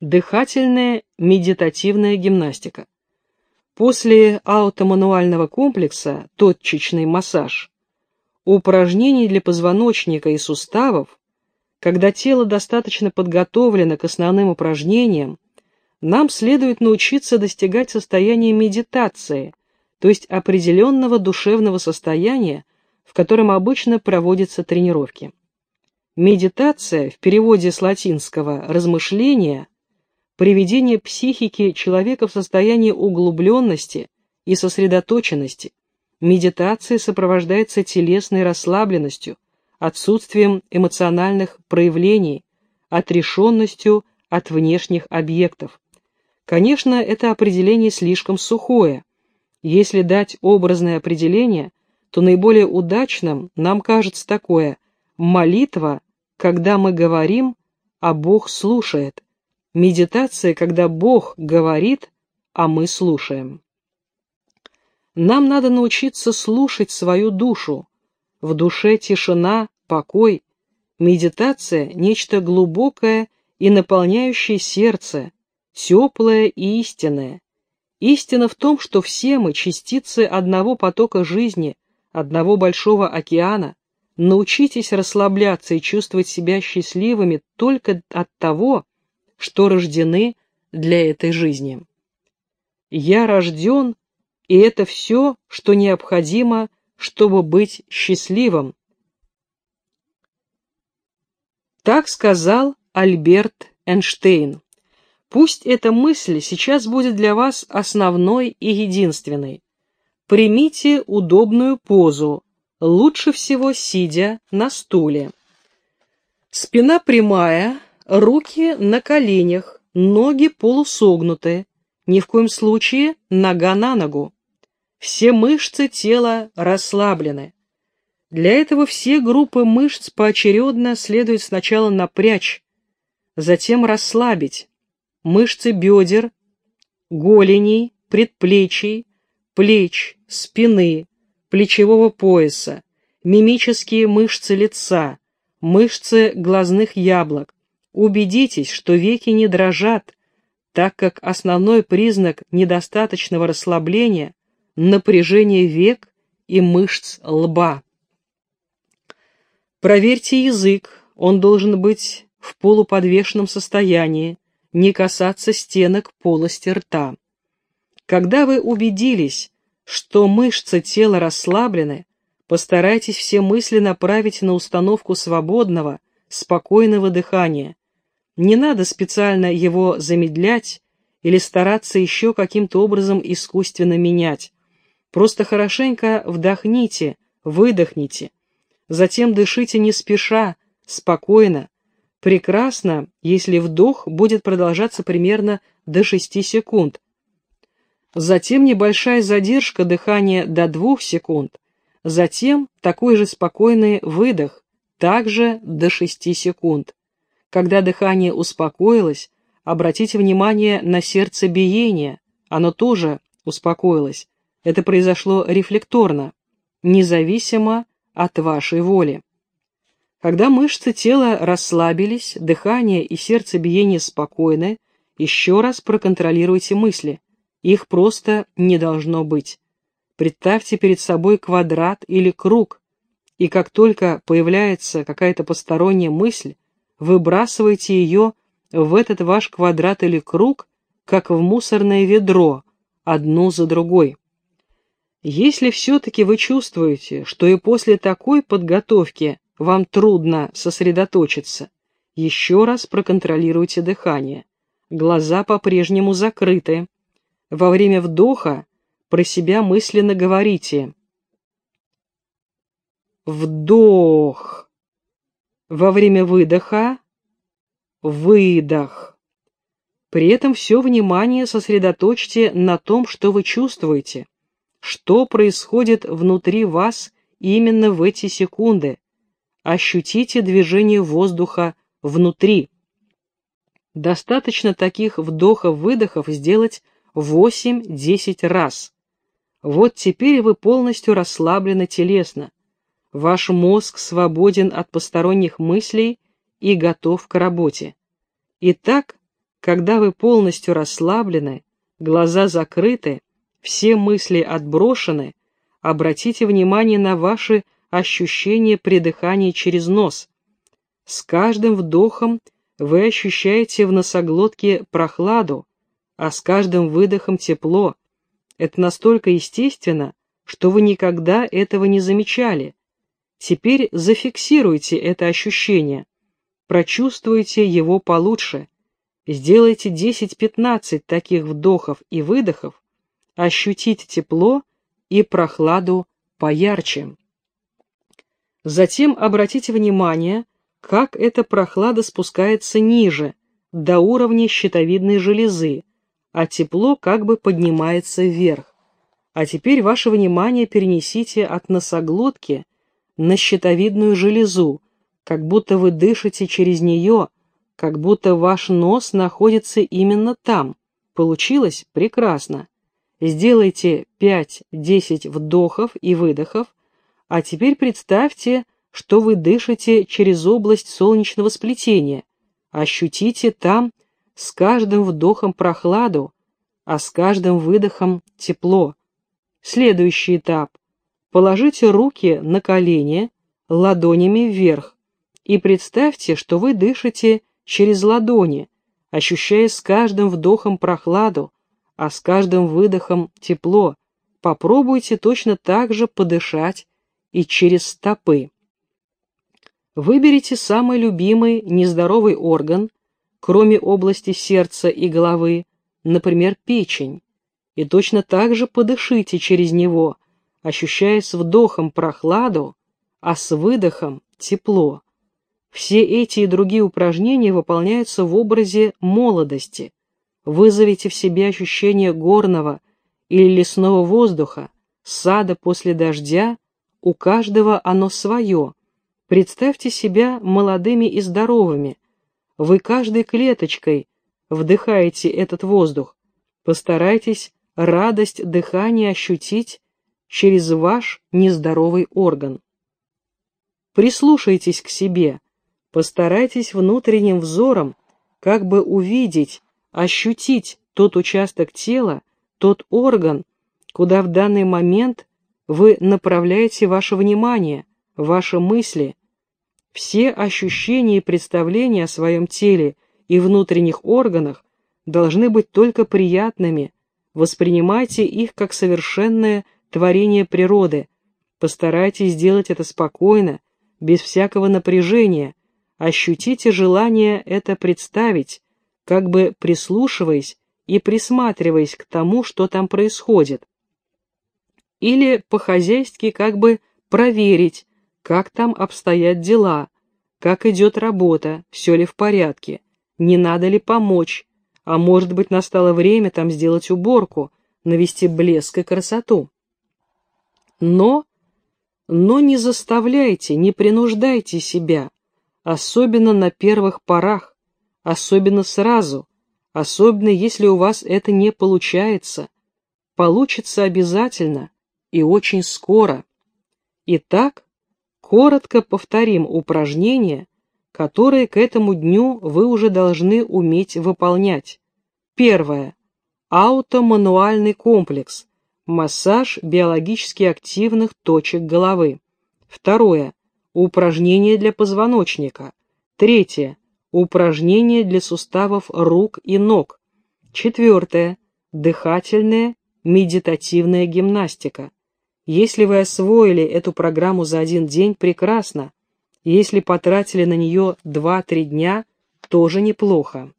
Дыхательная медитативная гимнастика. После аутомануального комплекса точечный массаж, упражнений для позвоночника и суставов, когда тело достаточно подготовлено к основным упражнениям, нам следует научиться достигать состояния медитации, то есть определенного душевного состояния, в котором обычно проводятся тренировки. Медитация в переводе с латинского «размышление» приведение психики человека в состояние углубленности и сосредоточенности. Медитация сопровождается телесной расслабленностью, отсутствием эмоциональных проявлений, отрешенностью от внешних объектов. Конечно, это определение слишком сухое. Если дать образное определение, то наиболее удачным нам кажется такое «молитва, когда мы говорим, а Бог слушает», Медитация, когда Бог говорит, а мы слушаем. Нам надо научиться слушать свою душу. В душе тишина, покой. Медитация – нечто глубокое и наполняющее сердце, теплое и истинное. Истина в том, что все мы частицы одного потока жизни, одного большого океана. Научитесь расслабляться и чувствовать себя счастливыми только от того, что рождены для этой жизни. Я рожден, и это все, что необходимо, чтобы быть счастливым. Так сказал Альберт Эйнштейн. Пусть эта мысль сейчас будет для вас основной и единственной. Примите удобную позу, лучше всего сидя на стуле. Спина прямая, Руки на коленях, ноги полусогнуты, ни в коем случае нога на ногу. Все мышцы тела расслаблены. Для этого все группы мышц поочередно следует сначала напрячь, затем расслабить. Мышцы бедер, голеней, предплечий, плеч, спины, плечевого пояса, мимические мышцы лица, мышцы глазных яблок, Убедитесь, что веки не дрожат, так как основной признак недостаточного расслабления – напряжение век и мышц лба. Проверьте язык, он должен быть в полуподвешенном состоянии, не касаться стенок полости рта. Когда вы убедились, что мышцы тела расслаблены, постарайтесь все мысли направить на установку свободного, спокойного дыхания, не надо специально его замедлять или стараться еще каким-то образом искусственно менять. Просто хорошенько вдохните, выдохните. Затем дышите не спеша, спокойно. Прекрасно, если вдох будет продолжаться примерно до 6 секунд. Затем небольшая задержка дыхания до 2 секунд. Затем такой же спокойный выдох, также до 6 секунд. Когда дыхание успокоилось, обратите внимание на сердцебиение, оно тоже успокоилось. Это произошло рефлекторно, независимо от вашей воли. Когда мышцы тела расслабились, дыхание и сердцебиение спокойны, еще раз проконтролируйте мысли. Их просто не должно быть. Представьте перед собой квадрат или круг, и как только появляется какая-то посторонняя мысль, выбрасывайте ее в этот ваш квадрат или круг, как в мусорное ведро, одну за другой. Если все-таки вы чувствуете, что и после такой подготовки вам трудно сосредоточиться, еще раз проконтролируйте дыхание. Глаза по-прежнему закрыты. Во время вдоха про себя мысленно говорите «Вдох». Во время выдоха – выдох. При этом все внимание сосредоточьте на том, что вы чувствуете, что происходит внутри вас именно в эти секунды. Ощутите движение воздуха внутри. Достаточно таких вдохов-выдохов сделать 8-10 раз. Вот теперь вы полностью расслаблены телесно. Ваш мозг свободен от посторонних мыслей и готов к работе. Итак, когда вы полностью расслаблены, глаза закрыты, все мысли отброшены, обратите внимание на ваши ощущения при дыхании через нос. С каждым вдохом вы ощущаете в носоглотке прохладу, а с каждым выдохом тепло. Это настолько естественно, что вы никогда этого не замечали. Теперь зафиксируйте это ощущение, прочувствуйте его получше. Сделайте 10-15 таких вдохов и выдохов, ощутите тепло и прохладу поярче. Затем обратите внимание, как эта прохлада спускается ниже, до уровня щитовидной железы, а тепло как бы поднимается вверх. А теперь ваше внимание перенесите от носоглотки на щитовидную железу, как будто вы дышите через нее, как будто ваш нос находится именно там. Получилось? Прекрасно. Сделайте 5-10 вдохов и выдохов, а теперь представьте, что вы дышите через область солнечного сплетения. Ощутите там с каждым вдохом прохладу, а с каждым выдохом тепло. Следующий этап. Положите руки на колени, ладонями вверх, и представьте, что вы дышите через ладони, ощущая с каждым вдохом прохладу, а с каждым выдохом тепло. Попробуйте точно так же подышать и через стопы. Выберите самый любимый нездоровый орган, кроме области сердца и головы, например, печень, и точно так же подышите через него, ощущая с вдохом прохладу, а с выдохом тепло. Все эти и другие упражнения выполняются в образе молодости. Вызовите в себе ощущение горного или лесного воздуха, сада после дождя, у каждого оно свое. Представьте себя молодыми и здоровыми. Вы каждой клеточкой вдыхаете этот воздух. Постарайтесь радость дыхания ощутить через ваш нездоровый орган. Прислушайтесь к себе, Постарайтесь внутренним взором как бы увидеть, ощутить тот участок тела, тот орган, куда в данный момент вы направляете ваше внимание, ваши мысли. Все ощущения и представления о своем теле и внутренних органах должны быть только приятными. Воспринимайте их как совершенное творение природы. Постарайтесь сделать это спокойно, без всякого напряжения, ощутите желание это представить, как бы прислушиваясь и присматриваясь к тому, что там происходит. Или по-хозяйски как бы проверить, как там обстоят дела, как идет работа, все ли в порядке, не надо ли помочь, а может быть настало время там сделать уборку, навести блеск и красоту. Но, но не заставляйте, не принуждайте себя, особенно на первых порах, особенно сразу, особенно если у вас это не получается. Получится обязательно и очень скоро. Итак, коротко повторим упражнения, которые к этому дню вы уже должны уметь выполнять. Первое. Аутомануальный комплекс. Массаж биологически активных точек головы. Второе. Упражнения для позвоночника. Третье. Упражнения для суставов рук и ног. Четвертое. Дыхательная, медитативная гимнастика. Если вы освоили эту программу за один день, прекрасно. Если потратили на нее 2-3 дня, тоже неплохо.